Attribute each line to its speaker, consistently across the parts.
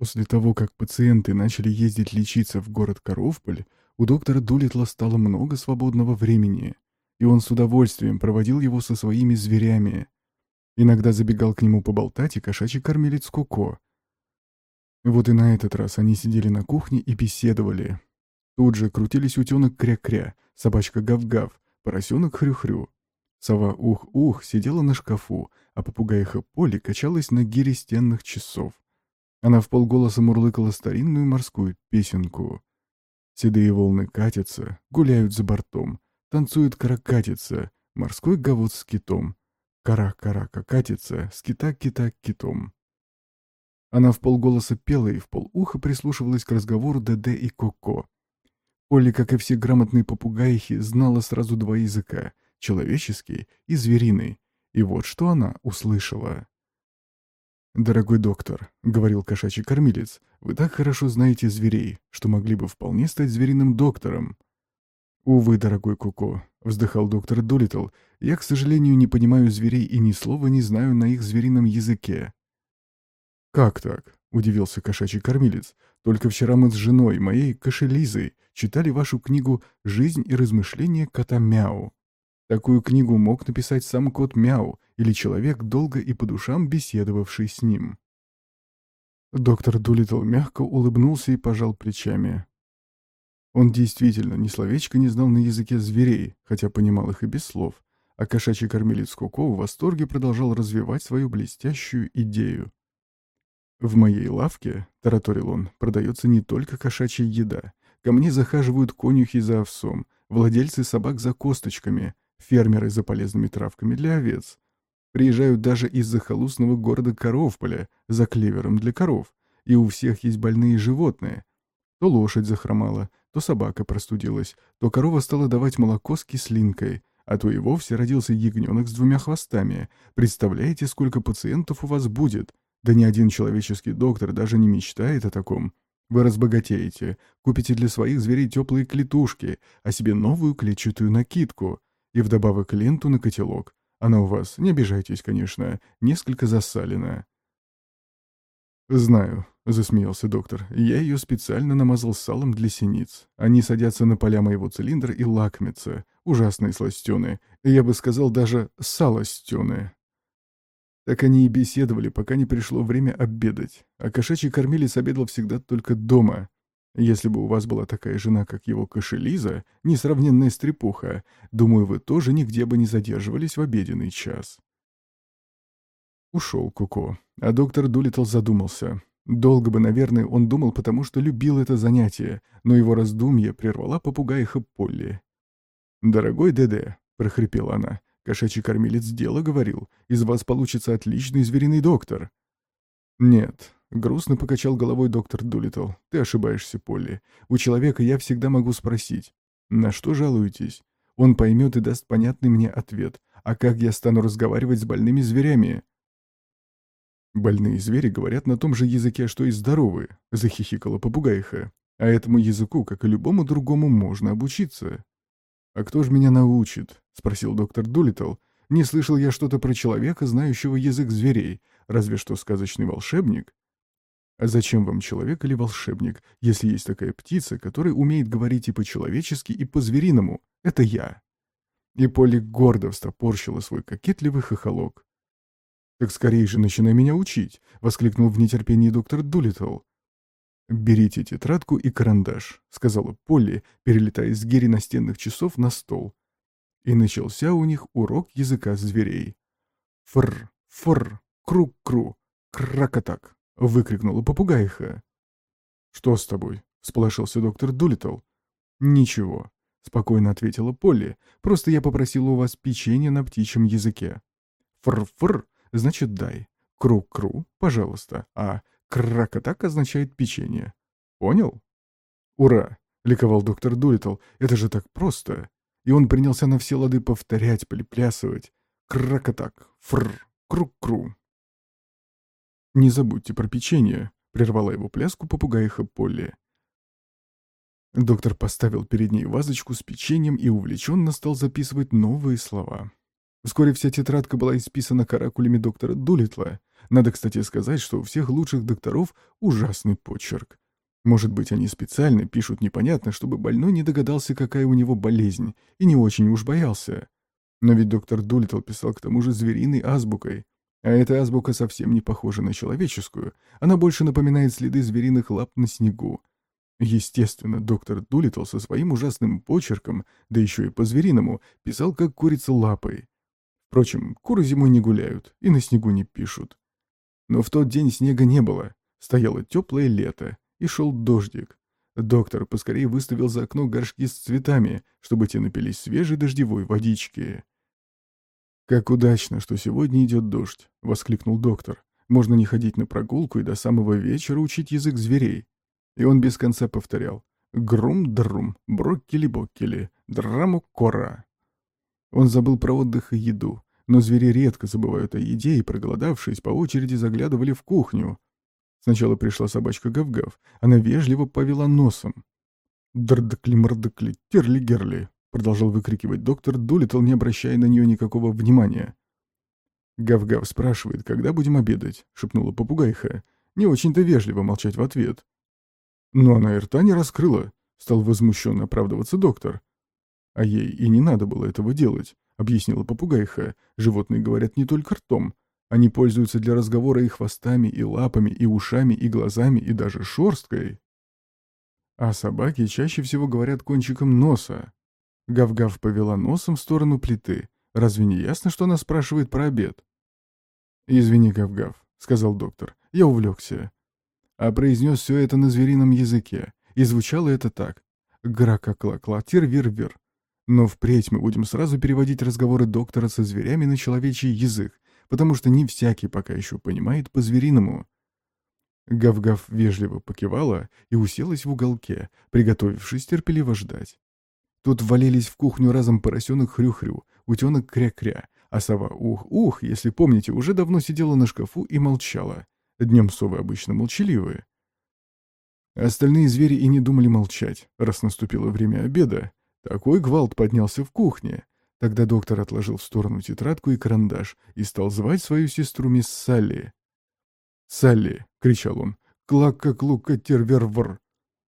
Speaker 1: После того, как пациенты начали ездить лечиться в город Коровполь, у доктора Дулитла стало много свободного времени, и он с удовольствием проводил его со своими зверями. Иногда забегал к нему поболтать и кошачий кормилец Коко. Вот и на этот раз они сидели на кухне и беседовали. Тут же крутились утенок Кря-Кря, собачка Гав-Гав, поросенок Хрю-Хрю. Сова Ух-Ух сидела на шкафу, а попугаиха Поли качалась на гире стенных часов. Она в полголоса мурлыкала старинную морскую песенку. Седые волны катятся, гуляют за бортом, танцует каракатица, морской гавот с китом. Кара-карака катится, скита-кита китом. Она в полголоса пела и в полуха прислушивалась к разговору ДД и Коко. Полли, как и все грамотные попугаихи, знала сразу два языка — человеческий и звериный. И вот что она услышала. «Дорогой доктор», — говорил кошачий кормилец, — «вы так хорошо знаете зверей, что могли бы вполне стать звериным доктором». «Увы, дорогой Куко», — вздыхал доктор Долитл, — «я, к сожалению, не понимаю зверей и ни слова не знаю на их зверином языке». «Как так?» — удивился кошачий кормилец. «Только вчера мы с женой, моей кошелизой, читали вашу книгу «Жизнь и размышления кота Мяу». Такую книгу мог написать сам кот Мяу или человек, долго и по душам беседовавший с ним. Доктор Дулитл мягко улыбнулся и пожал плечами. Он действительно ни словечко не знал на языке зверей, хотя понимал их и без слов, а кошачий кормилец Коко в восторге продолжал развивать свою блестящую идею. «В моей лавке, — тараторил он, — продается не только кошачья еда. Ко мне захаживают конюхи за овсом, владельцы собак за косточками, фермеры за полезными травками для овец. Приезжают даже из захолустного города Коровполя за клевером для коров, и у всех есть больные животные. То лошадь захромала, то собака простудилась, то корова стала давать молоко с кислинкой, а то и вовсе родился ягненок с двумя хвостами. Представляете, сколько пациентов у вас будет? Да ни один человеческий доктор даже не мечтает о таком. Вы разбогатеете, купите для своих зверей теплые клетушки, а себе новую клетчатую накидку и вдобавок ленту на котелок. Она у вас, не обижайтесь, конечно, несколько засалена. «Знаю», — засмеялся доктор, — «я ее специально намазал салом для синиц. Они садятся на поля моего цилиндра и лакмятся. Ужасные сластены. Я бы сказал, даже салостены». Так они и беседовали, пока не пришло время обедать. А кошачий кормилец обедал всегда только дома. Если бы у вас была такая жена, как его кошелиза, несравненная стрепуха, думаю, вы тоже нигде бы не задерживались в обеденный час. Ушел Куко, а доктор Дулитл задумался. Долго бы, наверное, он думал, потому что любил это занятие, но его раздумье прервала попугаиха Полли. «Дорогой ДД», — прохрипела она, — «кошачий кормилец дело говорил, из вас получится отличный звериный доктор». «Нет», — грустно покачал головой доктор Дулитл. «Ты ошибаешься, Полли. У человека я всегда могу спросить. На что жалуетесь? Он поймет и даст понятный мне ответ. А как я стану разговаривать с больными зверями?» «Больные звери говорят на том же языке, что и здоровые», — захихикала попугайха. «А этому языку, как и любому другому, можно обучиться». «А кто же меня научит?» — спросил доктор Дулитл. «Не слышал я что-то про человека, знающего язык зверей. Разве что сказочный волшебник. А зачем вам человек или волшебник, если есть такая птица, которая умеет говорить и по-человечески, и по-звериному? Это я. И Полли гордо встопорщила свой кокетливый хохолок. «Так скорее же начинай меня учить!» — воскликнул в нетерпении доктор Дулиттл. «Берите тетрадку и карандаш», — сказала Полли, перелетая с гири настенных часов на стол. И начался у них урок языка зверей. Фр, фр, Кру-кру! Кракатак!» — выкрикнула попугайха. «Что с тобой?» — сполошился доктор Дулитл. «Ничего», — спокойно ответила Полли. «Просто я попросила у вас печенье на птичьем языке». «Фр-фр» — значит «дай». «Кру-кру» — пожалуйста. А «кракатак» означает «печенье». Понял? «Ура!» — ликовал доктор Дулитл. «Это же так просто!» И он принялся на все лады повторять, приплясывать. «Кракатак! Фр! Кру-кру!» «Не забудьте про печенье», — прервала его пляску попугаиха Полли. Доктор поставил перед ней вазочку с печеньем и увлеченно стал записывать новые слова. Вскоре вся тетрадка была исписана каракулями доктора Дулитла. Надо, кстати, сказать, что у всех лучших докторов ужасный почерк. Может быть, они специально пишут непонятно, чтобы больной не догадался, какая у него болезнь, и не очень уж боялся. Но ведь доктор Дулиттл писал к тому же звериной азбукой. А эта азбука совсем не похожа на человеческую, она больше напоминает следы звериных лап на снегу. Естественно, доктор Дулиттл со своим ужасным почерком, да еще и по-звериному, писал как курица лапой. Впрочем, куры зимой не гуляют и на снегу не пишут. Но в тот день снега не было, стояло теплое лето, и шел дождик. Доктор поскорее выставил за окно горшки с цветами, чтобы те напились свежей дождевой водички. «Как удачно, что сегодня идет дождь!» — воскликнул доктор. «Можно не ходить на прогулку и до самого вечера учить язык зверей». И он без конца повторял «Грум-друм, броккели-боккели, драму-кора». Он забыл про отдых и еду, но звери редко забывают о еде и, проголодавшись, по очереди заглядывали в кухню. Сначала пришла собачка Гав-Гав, она вежливо повела носом. «Дардакли-мардакли, терли-герли», Продолжал выкрикивать доктор Дулиттл, не обращая на нее никакого внимания. «Гав-гав спрашивает, когда будем обедать?» — шепнула попугайха. Не очень-то вежливо молчать в ответ. Но она и рта не раскрыла, стал возмущенно оправдываться доктор. А ей и не надо было этого делать, объяснила попугайха. Животные говорят не только ртом. Они пользуются для разговора и хвостами, и лапами, и ушами, и глазами, и даже шерсткой. А собаки чаще всего говорят кончиком носа. Гав-Гав повела носом в сторону плиты. Разве не ясно, что она спрашивает про обед? «Извини, Гав-Гав», — сказал доктор. «Я увлекся». А произнес все это на зверином языке. И звучало это так. «Гра-ка-кла-кла, тир-вир-вир». Но впредь мы будем сразу переводить разговоры доктора со зверями на человечий язык, потому что не всякий пока еще понимает по-звериному. Гав-Гав вежливо покивала и уселась в уголке, приготовившись терпеливо ждать. Тут ввалились в кухню разом поросенок хрю-хрю, утенок кря-кря, а сова ух-ух, если помните, уже давно сидела на шкафу и молчала. Днем совы обычно молчаливые. Остальные звери и не думали молчать, раз наступило время обеда. Такой гвалт поднялся в кухне. Тогда доктор отложил в сторону тетрадку и карандаш и стал звать свою сестру мисс Салли. «Салли!» — кричал он. «Клакка-клука-тервервр!»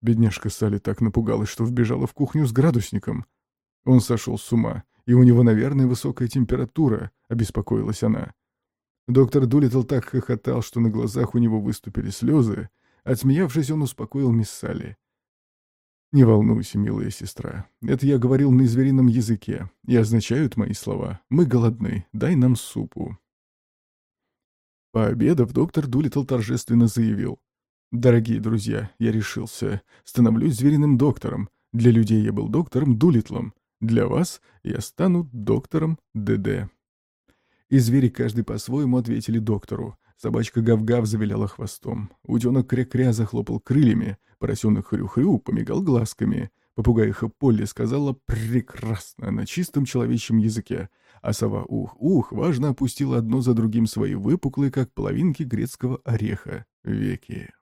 Speaker 1: Бедняжка Салли так напугалась, что вбежала в кухню с градусником. Он сошел с ума, и у него, наверное, высокая температура, обеспокоилась она. Доктор Дулиттл так хохотал, что на глазах у него выступили слезы. Отсмеявшись, он успокоил мисс Салли. «Не волнуйся, милая сестра. Это я говорил на зверином языке, и означают мои слова. Мы голодны, дай нам супу». Пообедав, доктор Дулиттл торжественно заявил. Дорогие друзья, я решился. Становлюсь звериным доктором. Для людей я был доктором Дулитлом. Для вас я стану доктором ДД. И звери каждый по-своему ответили доктору. Собачка Гав-Гав завиляла хвостом. Утенок Кря-Кря захлопал крыльями. Поросенок Хрю-Хрю помигал глазками. Попугайха Полли сказала «прекрасно» на чистом человечьем языке. А сова Ух-Ух важно опустила одно за другим свои выпуклые, как половинки грецкого ореха, веки.